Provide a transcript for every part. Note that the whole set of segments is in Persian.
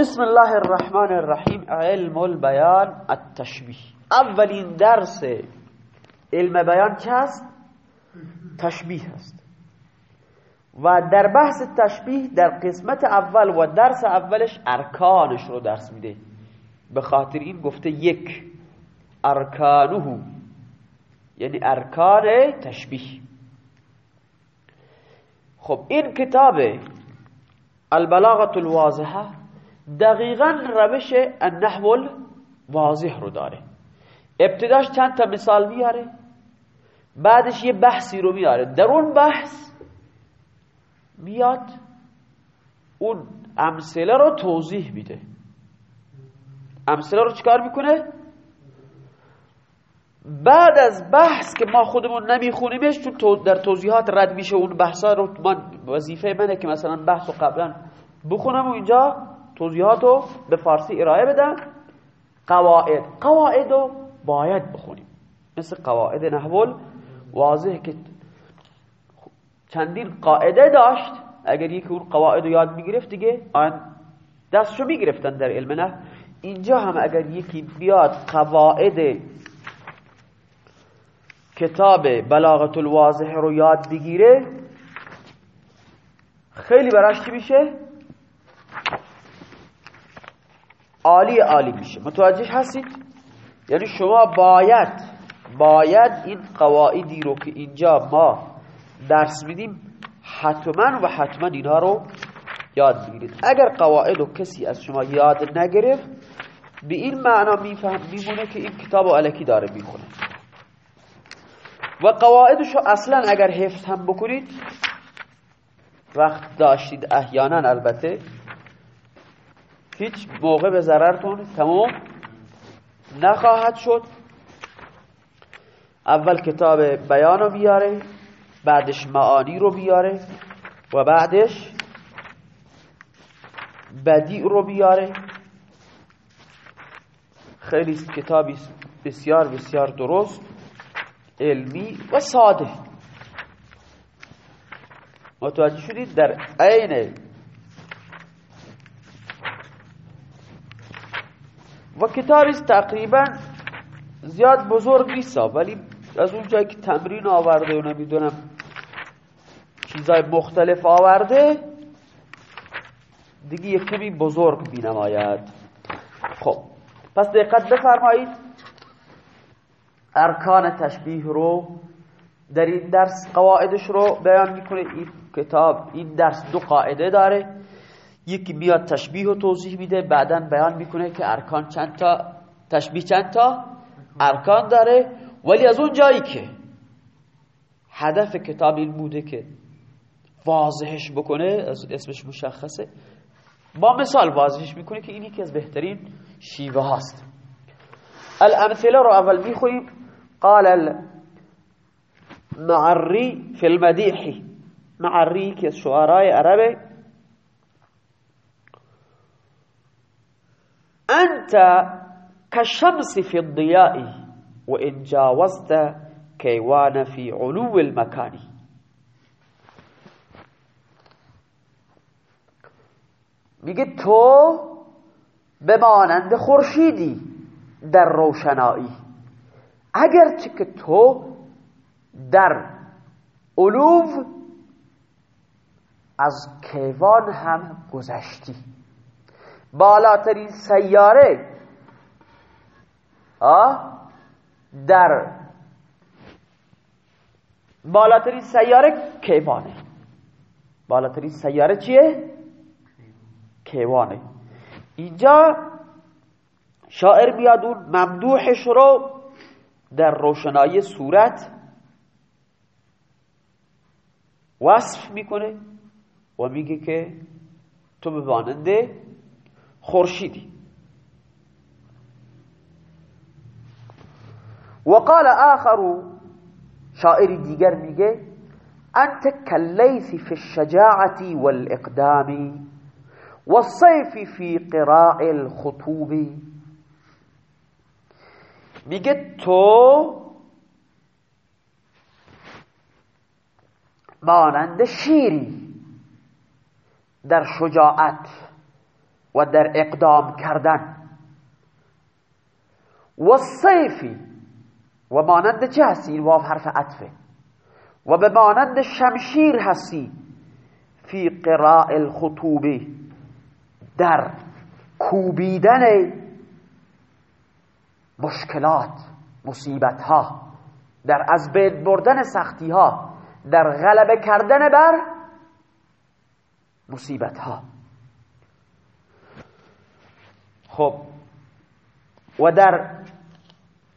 بسم الله الرحمن الرحیم. علم البیان التشبیه. اولین درس علم بیان چه هست؟ تشبیه هست. و در بحث تشبیه در قسمت اول و درس اولش ارکانش رو درس میده. به خاطر این گفته یک. ارکانه. یعنی ارکان تشبیه. خب این کتاب البلاغت الواضحه دقیقا روش النحو واضح رو داره. ابتداش چند تا مثال میاره بعدش یه بحثی رو میاره. در اون بحث میاد اون امثله رو توضیح میده. امثله رو چکار می‌کنه؟ بعد از بحث که ما خودمون نمیخونیمش چون در توضیحات رد میشه اون بحثا رو. من وظیفه منه که مثلا بحث رو قبلا بخونم و اینجا توضیحات رو به فارسی ارائه بدم قواعد. قواعد رو باید بخونیم. مثل قواعد نحول واضح که چندین قاعده داشت. اگر یکی اون قواعد رو یاد می‌گرفت دیگه آن دستشو می‌گرفتن در علم نه اینجا هم اگر یکی بیاد قواعد کتاب بلاغت الواضح رو یاد بگیره خیلی براش چی میشه؟ عالی عالی میشه. متوجه هستید؟ یعنی شما باید باید این قواعدی رو که اینجا ما درس میدیم حتما و حتما اینها رو یاد بگیرید. اگر قواعد رو کسی از شما یاد نگرفت به این معنا میفهم میمونه که این کتاب و علکی داره می‌خونه. و قواعدشو اصلا اگر حفظ هم بکنید وقت داشتید. احیانا البته هیچ موقع به ضررتون تمام نخواهد شد. اول کتاب بیان رو بیاره بعدش معانی رو بیاره و بعدش بدیع رو بیاره. خیلی کتابی بسیار بسیار درست علمی و ساده. متوجه شدید؟ در عین و کتابی تقریبا زیاد بزرگ نیست ولی از اونجایی که تمرین آورده و نمی‌دونم چیزای مختلف آورده دیگه یک کمی بزرگ بینماید خب پس دقت بفرمایید. ارکان تشبیه رو در این درس قواعدش رو بیان می‌کنه. این کتاب این درس دو قاعده داره. یکی میاد تشبیه رو توضیح میده بعدا بیان می‌کنه که ارکان چند تا تشبیه چند تا ارکان داره. ولی از اون جایی که هدف کتاب این بوده که واضحش بکنه از اسمش مشخصه با مثال واضحش می‌کنه که این یکی از بهترین شیوه هاست. الامثله رو اول میخویم قال المعری فی المدیح معری که از شعرهای عربه. انت كالشمس في الضياء وإن جاوزت كيوان في علو المكان. میگه تو به مانند خورشیدی در روشنایی. اگرچه که تو در علوم از کیوان هم گذشتی. بالاترین سیاره در بالاترین سیاره کیوانه بالاترین سیاره چیه؟ کیوانه اینجا شاعر بیاد اون ممدوحش رو در روشنایی صورت وصف می‌کنه و میگه که تو به ماننده خورشیدی. وقال آخر شاعر دیگر میگه انت كالليث في الشجاعة والإقدام والصيف في قراء الخطوب. میگه تو مانند شیری در شجاعت و در اقدام کردن. و صیفی و مانند چه هستی؟ این واو حرف عطفه. و به مانند شمشیر هستی. فی قراء الخطوبه در کوبیدن مشکلات مصیبت ها در از بین بردن سختی ها در غلبه کردن بر مصیبت ها خب. و در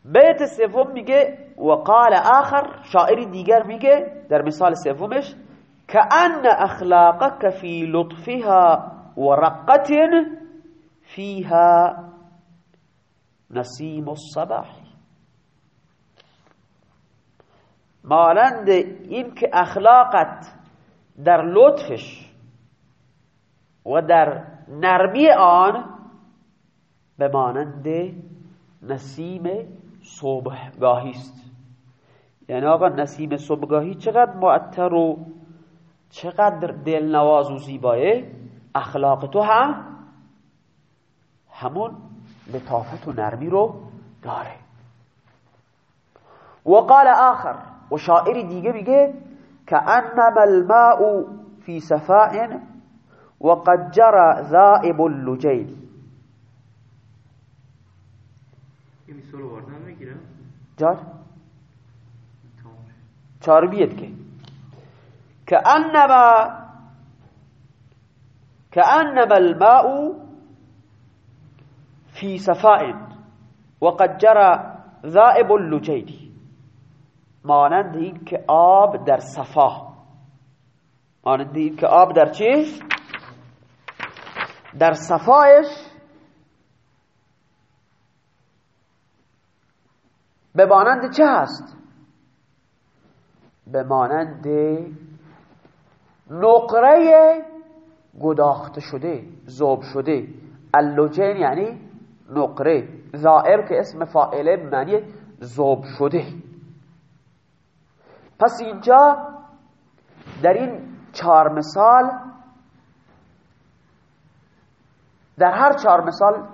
بیت سوم میگه و قال آخر شاعری دیگر میگه در مثال سومش كأن أخلاقك في لطفها ورقة فيها نسیم الصباح. مانند این که اخلاقت در لطفش و در نرمی آن به مانند نسیم صبحگاهی است. یعنی آقا نسیم صبحگاهی چقدر معطر و چقدر دلنواز و زیبایه؟ اخلاق تو هم همون لطافت و نرمی رو داره. و قال آخر و شاعر دیگه میگه انما الماء في صفاء وقد جرى ذائب اللجيل جار؟ چار بیت که. كأنما كأنما الماء في صفاء وقد جرى ذائب اللجيل مانند این که آب در صفا. مانند این که آب در چی؟ در صفایش به مانند چه هست؟ به مانند نقره گداخته شده زوب شده. اللوجین یعنی نقره. زائر که اسم فائله معنی زوب شده. پس اینجا در این چهار مثال در هر چهار مثال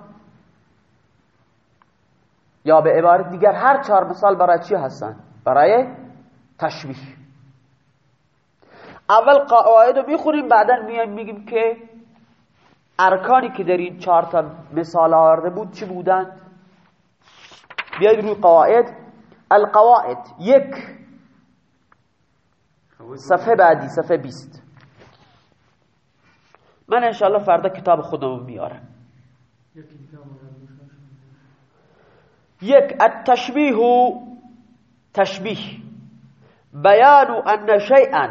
یا به عبارت دیگر هر چهار مثال برای چی هستن؟ برای تشبیه اول قواعد رو می‌خونیم بعدا میایم میگیم که ارکانی که در این چهار تا مثال آورده بود چی بودند بیاید روی قواعد. القواعد یک. صفحه بعدی صفحه بیست. من انشاءالله فردا کتاب خودم میارم. یک التشبیه تشبیه. بیان ان شیئا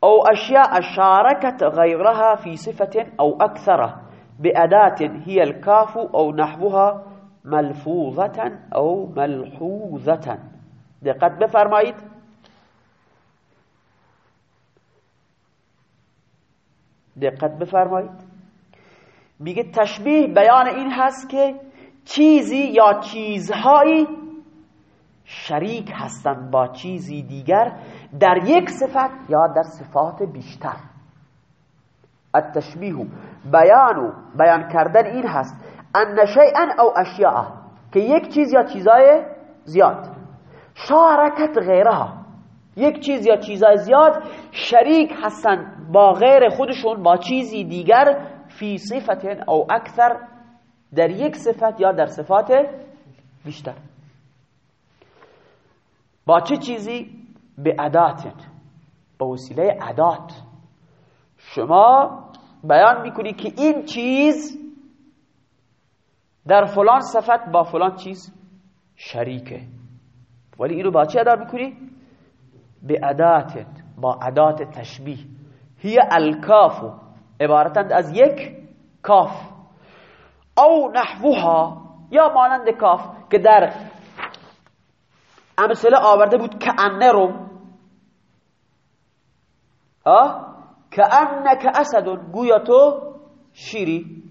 او اشیاء شاركت غیرها فی صفة او اکثره بأداة هي الكاف او نحوها ملفوظة او ملحوظة. دقت بفرمایید. دقت بفرمایید. میگه تشبیه بیان این هست که چیزی یا چیزهایی شریک هستند با چیزی دیگر در یک صفت یا در صفات بیشتر. التشبیه بیانو بیان کردن این هست. ان شیئا او اشیاء که یک چیز یا چیزای زیاد. شارکت غیرها یک چیز یا چیزای زیاد شریک هستند با غیر خودشون با چیزی دیگر فی صفت او اکثر در یک صفت یا در صفات بیشتر. با چه چیزی؟ به ادات. با وسیله ادات. شما بیان می‌کنی که این چیز در فلان صفت با فلان چیز شریکه. ولی اینو با چه ادا می‌کنی؟ به ادات. با ادات تشبیه. هی الکافو عبارتند از یک کاف. او نحوها یا مانند کاف که در امثله آورده بود که انه رو که انک اسد گویا تو شیری.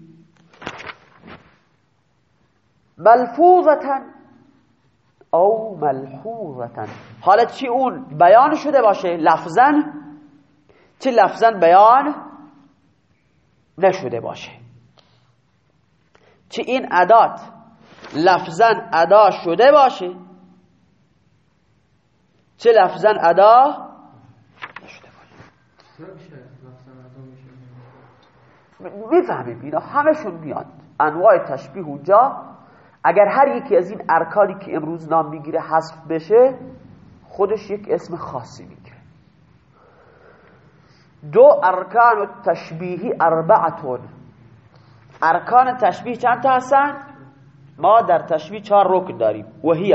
ملفوظتا او ملحوظتا. حالت چی اون بیان شده باشه؟ لفظن چه لفظن بیان نشده باشه؟ چه این ادات؟ لفظا ادا شده باشه. چه لفظا ادا؟ نشده باشه می‌فهمیم اینا همشون میاد. انواع تشبیه اونجا. اگر هر یکی از این ارکانی که امروز نام می‌گیره حذف بشه خودش یک اسم خاصی می‌گیره. دو ارکان تشبیهی اربعتون. ارکان تشبیه چند تا هستن؟ ما در تشبیه چهار رکن داریم. وهی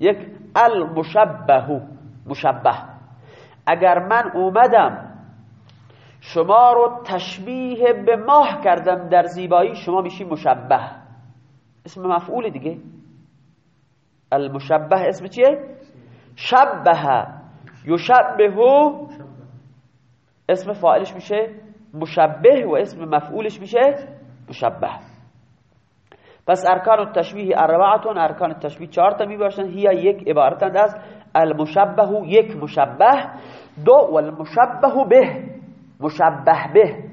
یک المشبه مشبه. اگر من اومدم شما رو تشبیه به ماه کردم در زیبایی شما میشی مشبه. اسم مفعول دیگه. المشبه اسم چیه؟ شبه. یشبه اسم فاعلش میشه مشبه و اسم مفعولش میشه مشبه. پس ارکان التشبیه اربعتون ارکان التشبیه چهار تا می‌باشن. هی یک عبارتند از المشبه یک مشبه دو والمشبه به مشبه به.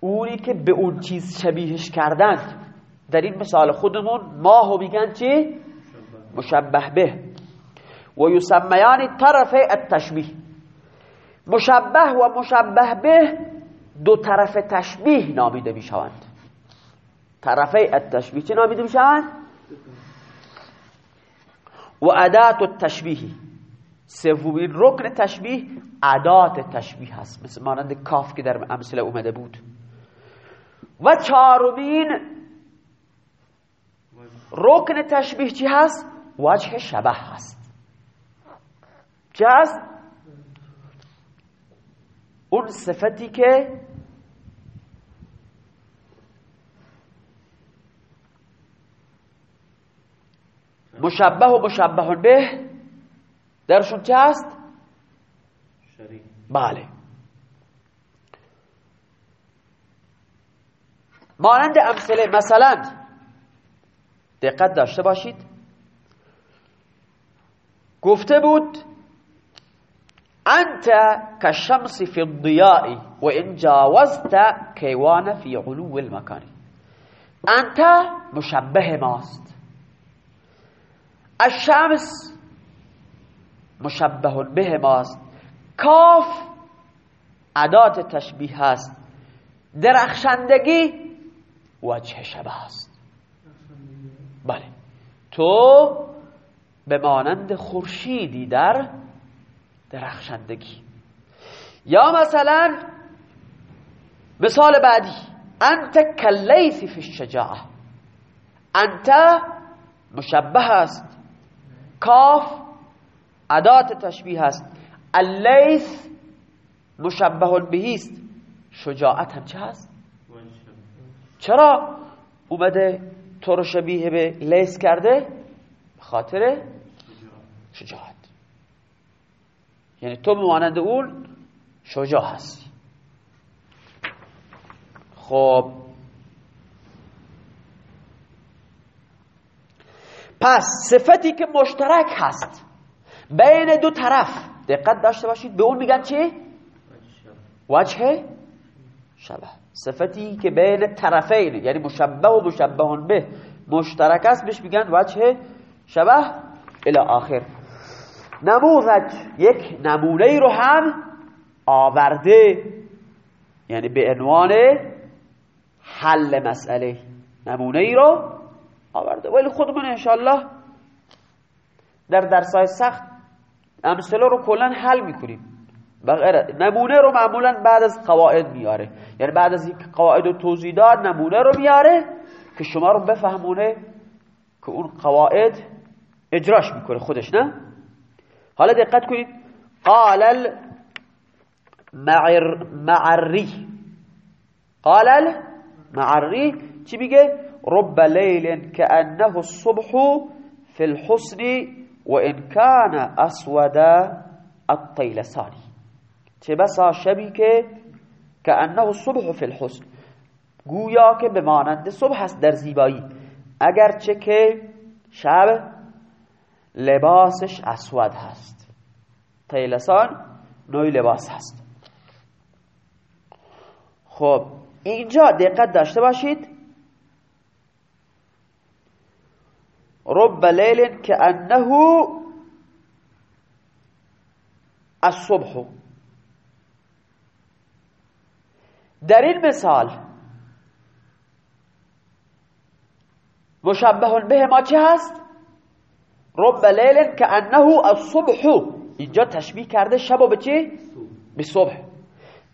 اونی که به اون چیز شبیهش کردند در این مثال خودمون ماهو میگن چی؟ مشبه به. و یسمیان طرف التشبیه. مشبه و مشبه به دو طرف تشبیه نامیده می‌شوند طرفه التشبیه چه نامیده می‌شوند؟ و ادات التشبیه سومین رکن تشبیه عدات تشبیه هست مثل مانند کاف که در امثله اومده بود و چهارمین رکن تشبیه چی هست؟ وجه شبه هست چی هست؟ اون صفتی که مشبه و مشبه به درشون چه هست؟ بله. مانند امثله مثلا دقت داشته باشید. گفته بود انت كالشمس في الضياء وان جاوزت كيوان في علو المكان. انت مشبه ماست. الشمس مشبه به ماست. کاف عدات تشبیه هست. درخشندگی وجه شبه است. بله. تو به مانند خورشیدی در درخشندگی. یا مثلا مثال بعدی انت کلیث فی الشجاعه انت مشبه است. کاف ادات تشبیه است. اللیث مشبه بهی است. شجاعت هم چه هست؟ چرا؟ اومده تو رو شبیه به لیس کرده؟ خاطر شجاعت. یعنی تو بمانند اون شجاع هستی. خب. پس صفتی که مشترک هست بین دو طرف دقت داشته باشید به اون میگن چی؟ وجه شبه. صفتی که بین طرفین یعنی مشبه و مشبه به مشترک است بهش میگن وجه شبه الى آخر. نموذج یک نمونه رو هم آورده. یعنی به عنوان حل مسئله. نمونه ای رو آورده. ولی خودمون انشالله در درسای سخت امثله رو کلا حل می‌کنیم. نمونه رو معمولا بعد از قواعد میاره. یعنی بعد از یک قواعد و توضیح داد نمونه رو میاره که شما رو بفهمونه که اون قواعد اجراش می‌کنه. خودش نه؟ حالا دقت کنید. قال المعری قال المعری چی میگه؟ رب لیل كأنه الصبح في الحسن وإن كان أسود الطيلساني چه بسا شبی که كأنه الصبح في الحسن. گویا که به مانند صبح است در زیبایی. اگرچه که شب لباسش اسود هست. طیلسان نوع لباس هست. خب اینجا دقت داشته باشید. رب لیل که انه الصبح. در این مثال مشبه به ما چه هست؟ رب لیل که انه الصبح. اینجا تشبیه کرده شب به چه به صبح.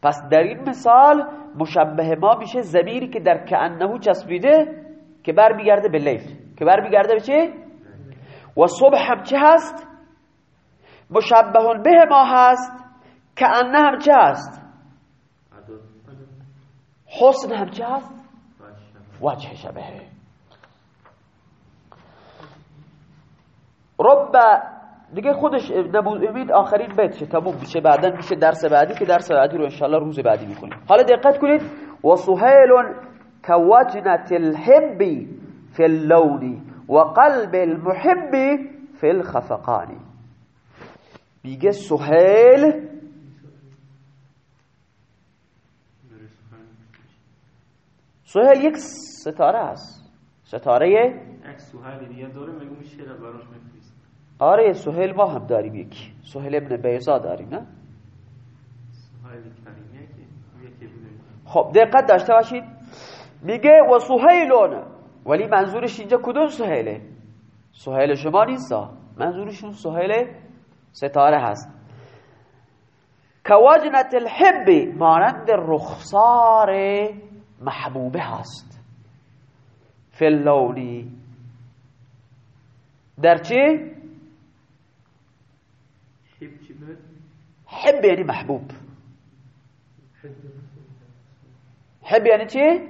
پس در این مثال مشبه ما میشه زمیری که در که انه چسبیده که بر بیگرده به لیل. که بر بیگرده به چه و صبح هم چه هست؟ مشبه به ما هست. که انه هم چه هست؟ حسن هم چه هست؟ وجه شبه. رب دیگه خودش نبود امید آخرین بیت تموم میشه. بعدا میشه درس بعدی که درس بعدی رو انشالله روز بعدی می‌کنیم حالا دقت کنید. و سهیل كوجنة الحب في اللون وقلب المحب في الخفقان. میگه سهیل سهیل یک ستاره هست ستاره آره سهیل ما هم داریم یکی. سهیل ابن بیزا داریم نه؟ خب دقت داشته باشید. میگه و سهیلون. ولی منظورش اینجا کدوم سهیله؟ سهیل شما نیستا. منظورشون سهیل ستاره هست. کواجنت الحب مانند رخسار محبوبه هست. فلونی در چی؟ حب یعنی محبوب. حب یعنی چی؟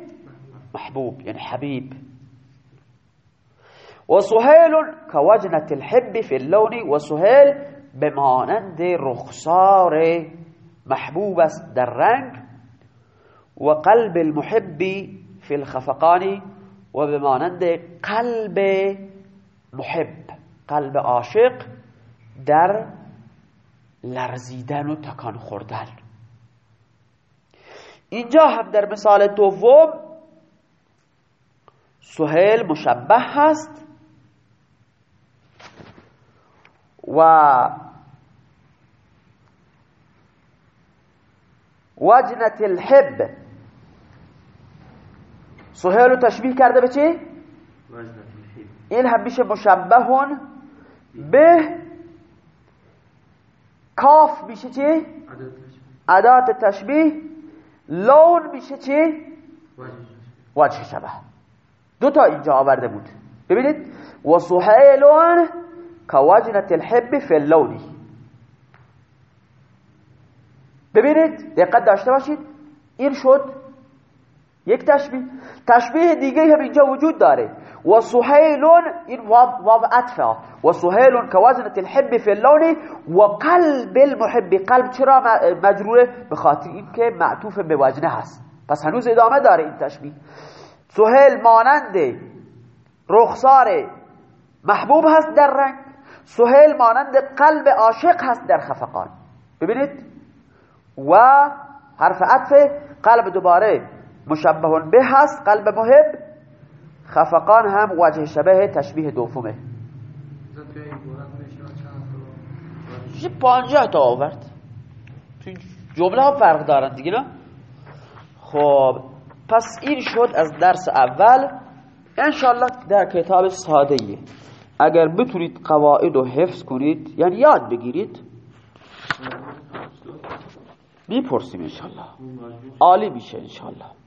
محبوب یعنی حبیب وسهيل كوجنة الحب في اللون وسهيل بمانند رخسار محبوب است در رنگ و قلب المحب في الخفقان و قلب محب قلب عاشق در لرزیدن و تکان خوردن. اینجا هم در مثال دوم سهیل مشبه هست و وجنت الحب. سهیل رو تشبیه کرده به چی؟ این هم میشه مشبه به کاف میشه چی؟ عدات تشبیه. لون میشه چی؟ وجه شبه. دو تا اینجا آورده بود. ببینید. و سهیلون كوجنة الحب في اللون ببینید. دقت داشته باشید. این شد یک تشبیه. تشبیه دیگه هم اینجا وجود داره. و سهیلون این واب عطفه. و سهیلون كوزنة الحب في اللون و قلب المحب. قلب چرا مجروره؟ به خاطر این که معطوف به وجنه هست. پس هنوز ادامه داره این تشبیه. سهیل مانند رخسار محبوب هست در رنگ. سهیل مانند قلب عاشق هست در خفقان. ببینید؟ و حرف عطف قلب دوباره مشبه به هست قلب محب. خفقان هم وجه شبه تشبیه دومه. پانجه تا آورد؟ جمله ها فرق دارن دیگه نه؟ خب پس این شد از درس اول. انشالله در کتاب ساده اگر بتونید قواعد رو حفظ کنید یعنی یاد بگیرید می‌پرسیم انشالله عالی میشه انشالله